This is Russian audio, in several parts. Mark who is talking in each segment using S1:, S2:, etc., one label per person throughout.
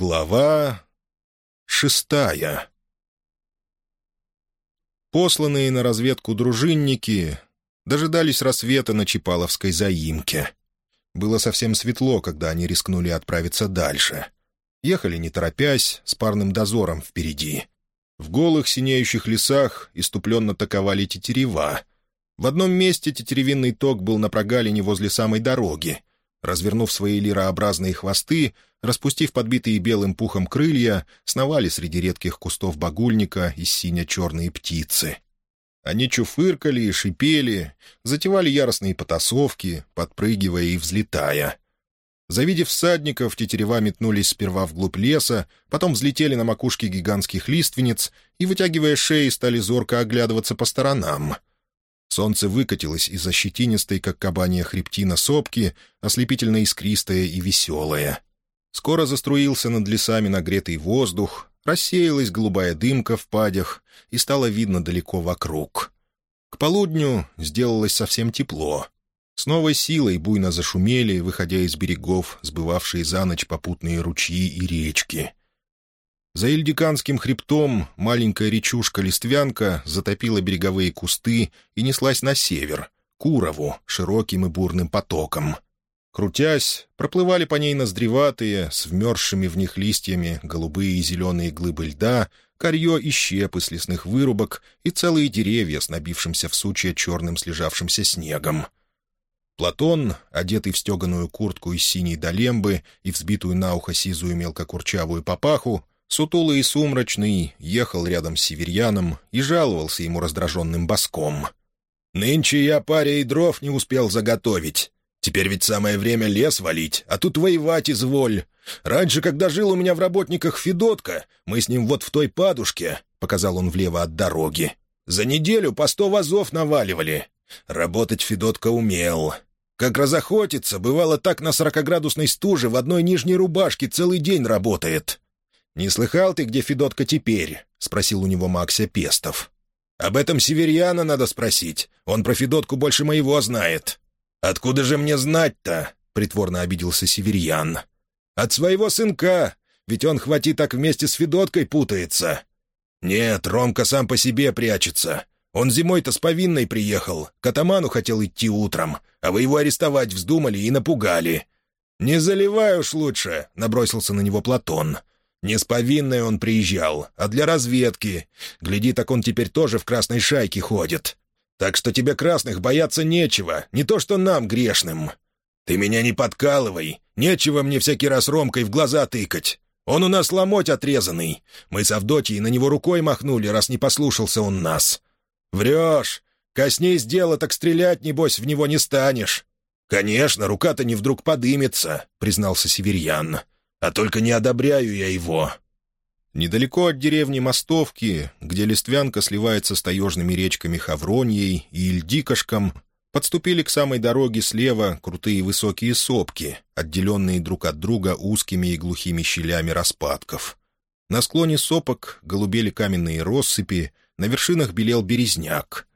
S1: Глава шестая Посланные на разведку дружинники дожидались рассвета на Чапаловской заимке. Было совсем светло, когда они рискнули отправиться дальше. Ехали не торопясь, с парным дозором впереди. В голых синеющих лесах иступленно таковали тетерева. В одном месте тетеревинный ток был на прогалине возле самой дороги. Развернув свои лирообразные хвосты, распустив подбитые белым пухом крылья, сновали среди редких кустов багульника и сине-черные птицы. Они чуфыркали и шипели, затевали яростные потасовки, подпрыгивая и взлетая. Завидев всадников, тетерева метнулись сперва вглубь леса, потом взлетели на макушке гигантских лиственниц и, вытягивая шеи, стали зорко оглядываться по сторонам — Солнце выкатилось из-за щетинистой, как кабанья хребтина сопки, ослепительно искристое и веселое. Скоро заструился над лесами нагретый воздух, рассеялась голубая дымка в падях, и стало видно далеко вокруг. К полудню сделалось совсем тепло. С новой силой буйно зашумели, выходя из берегов, сбывавшие за ночь попутные ручьи и речки. За Ильдиканским хребтом маленькая речушка-листвянка затопила береговые кусты и неслась на север, к Урову, широким и бурным потоком. Крутясь, проплывали по ней ноздреватые, с вмерзшими в них листьями, голубые и зеленые глыбы льда, корье и щепы с лесных вырубок и целые деревья с набившимся в сучья черным слежавшимся снегом. Платон, одетый в стеганую куртку из синей долембы и взбитую на ухо сизую мелкокурчавую папаху, Сутулый и сумрачный ехал рядом с северьяном и жаловался ему раздраженным боском. «Нынче я паре и дров не успел заготовить. Теперь ведь самое время лес валить, а тут воевать изволь. Раньше, когда жил у меня в работниках Федотка, мы с ним вот в той падушке», — показал он влево от дороги. «За неделю по сто вазов наваливали. Работать Федотка умел. Как разохотится, бывало так на сорокоградусной стуже в одной нижней рубашке целый день работает. «Не слыхал ты, где Федотка теперь?» — спросил у него Макся Пестов. «Об этом Северьяна надо спросить. Он про Федотку больше моего знает». «Откуда же мне знать-то?» — притворно обиделся Северьян. «От своего сынка, ведь он хвати так вместе с Федоткой путается». «Нет, Ромка сам по себе прячется. Он зимой-то с повинной приехал, к атаману хотел идти утром, а вы его арестовать вздумали и напугали». «Не заливай уж лучше», — набросился на него Платон. Не с повинной он приезжал, а для разведки. Гляди, так он теперь тоже в красной шайке ходит. Так что тебе красных бояться нечего, не то что нам, грешным. Ты меня не подкалывай, нечего мне всякий раз Ромкой в глаза тыкать. Он у нас ломоть отрезанный. Мы с Авдотьей на него рукой махнули, раз не послушался он нас. Врешь. Коснись дела, так стрелять, небось, в него не станешь. «Конечно, рука-то не вдруг подымется», — признался Северьян. А только не одобряю я его». Недалеко от деревни Мостовки, где Листвянка сливается с таежными речками Хавроньей и Ильдикошком, подступили к самой дороге слева крутые высокие сопки, отделенные друг от друга узкими и глухими щелями распадков. На склоне сопок голубели каменные россыпи, на вершинах белел березняк.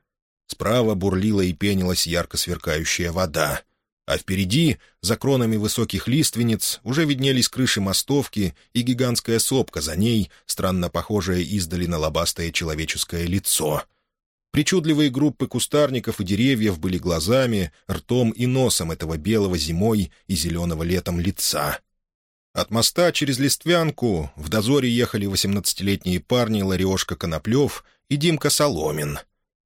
S1: Справа бурлила и пенилась ярко сверкающая вода а впереди, за кронами высоких лиственниц, уже виднелись крыши мостовки и гигантская сопка за ней, странно похожая издали на лобастое человеческое лицо. Причудливые группы кустарников и деревьев были глазами, ртом и носом этого белого зимой и зеленого летом лица. От моста через Листвянку в дозоре ехали восемнадцатилетние парни Лариошка Коноплев и Димка Соломин.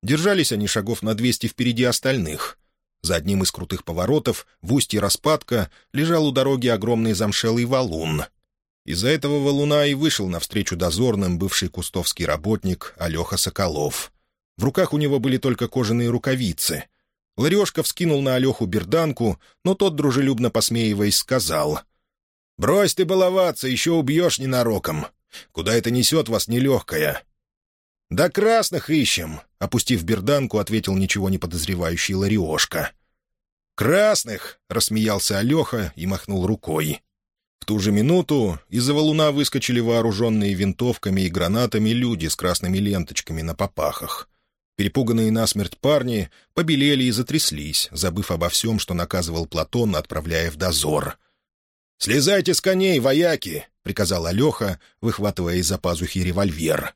S1: Держались они шагов на двести впереди остальных — за одним из крутых поворотов, в устье распадка, лежал у дороги огромный замшелый валун. Из-за этого валуна и вышел навстречу дозорным бывший кустовский работник Алеха Соколов. В руках у него были только кожаные рукавицы. Ларешка вскинул на Алеху берданку, но тот, дружелюбно посмеиваясь, сказал. «Брось ты баловаться, еще убьешь ненароком. Куда это несет вас нелегкая?» «Да красных ищем», — опустив берданку, ответил ничего не подозревающий Лариошка. «Красных!» — рассмеялся Алеха и махнул рукой. В ту же минуту из-за валуна выскочили вооруженные винтовками и гранатами люди с красными ленточками на попахах. Перепуганные насмерть парни побелели и затряслись, забыв обо всем, что наказывал Платон, отправляя в дозор. «Слезайте с коней, вояки!» — приказал Алеха, выхватывая из-за пазухи револьвер.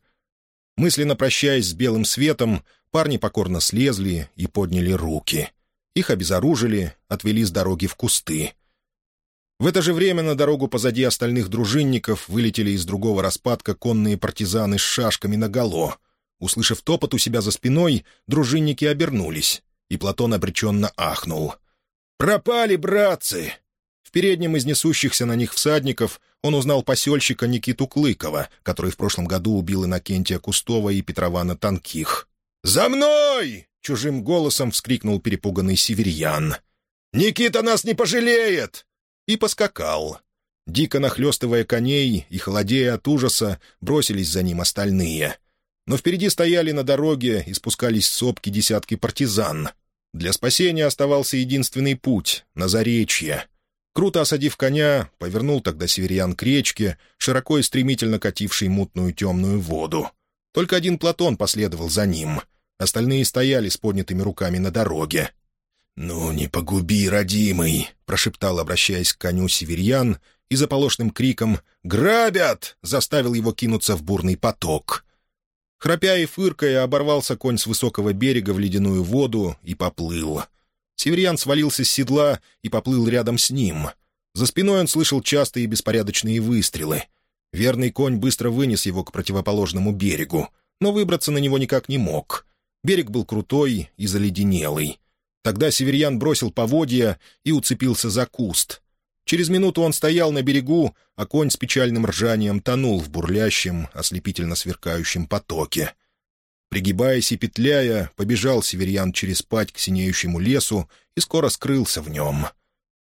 S1: Мысленно прощаясь с белым светом, парни покорно слезли и подняли руки. Их обезоружили, отвели с дороги в кусты. В это же время на дорогу позади остальных дружинников вылетели из другого распадка конные партизаны с шашками наголо. Услышав топот у себя за спиной, дружинники обернулись, и Платон обреченно ахнул. «Пропали, братцы!» В переднем из несущихся на них всадников он узнал посельщика Никиту Клыкова, который в прошлом году убил Иннокентия Кустова и Петрована Танких. «За мной!» — чужим голосом вскрикнул перепуганный северьян. «Никита нас не пожалеет!» И поскакал. Дико нахлестывая коней и холодея от ужаса, бросились за ним остальные. Но впереди стояли на дороге и спускались сопки десятки партизан. Для спасения оставался единственный путь — на заречье. Круто осадив коня, повернул тогда северян к речке, широко и стремительно катившей мутную темную воду. Только один Платон последовал за ним. Остальные стояли с поднятыми руками на дороге. «Ну, не погуби, родимый!» — прошептал, обращаясь к коню северьян, и заполошным криком «Грабят!» заставил его кинуться в бурный поток. Храпя и фыркая, оборвался конь с высокого берега в ледяную воду и поплыл. Северьян свалился с седла и поплыл рядом с ним. За спиной он слышал частые беспорядочные выстрелы. Верный конь быстро вынес его к противоположному берегу, но выбраться на него никак не мог. Берег был крутой и заледенелый. Тогда Северьян бросил поводья и уцепился за куст. Через минуту он стоял на берегу, а конь с печальным ржанием тонул в бурлящем, ослепительно сверкающем потоке. Пригибаясь и петляя, побежал Северьян через пать к синеющему лесу и скоро скрылся в нем.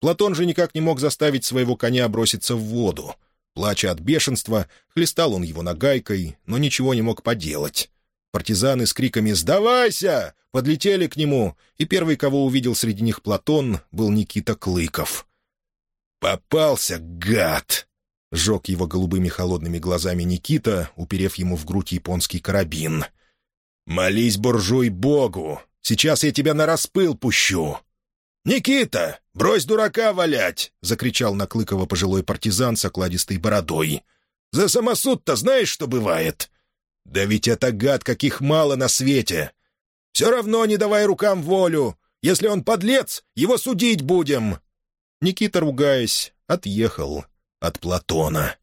S1: Платон же никак не мог заставить своего коня броситься в воду. Плача от бешенства, хлестал он его нагайкой, но ничего не мог поделать. Партизаны с криками «Сдавайся!» подлетели к нему, и первый, кого увидел среди них Платон, был Никита Клыков. «Попался, гад!» — жег его голубыми холодными глазами Никита, уперев ему в грудь японский карабин. «Молись, буржуй, Богу! Сейчас я тебя на распыл пущу!» «Никита, брось дурака валять!» — закричал на Клыкова пожилой партизан с окладистой бородой. «За самосуд-то знаешь, что бывает? «Да ведь это гад, каких мало на свете! Все равно не давай рукам волю! Если он подлец, его судить будем!» Никита, ругаясь, отъехал от Платона.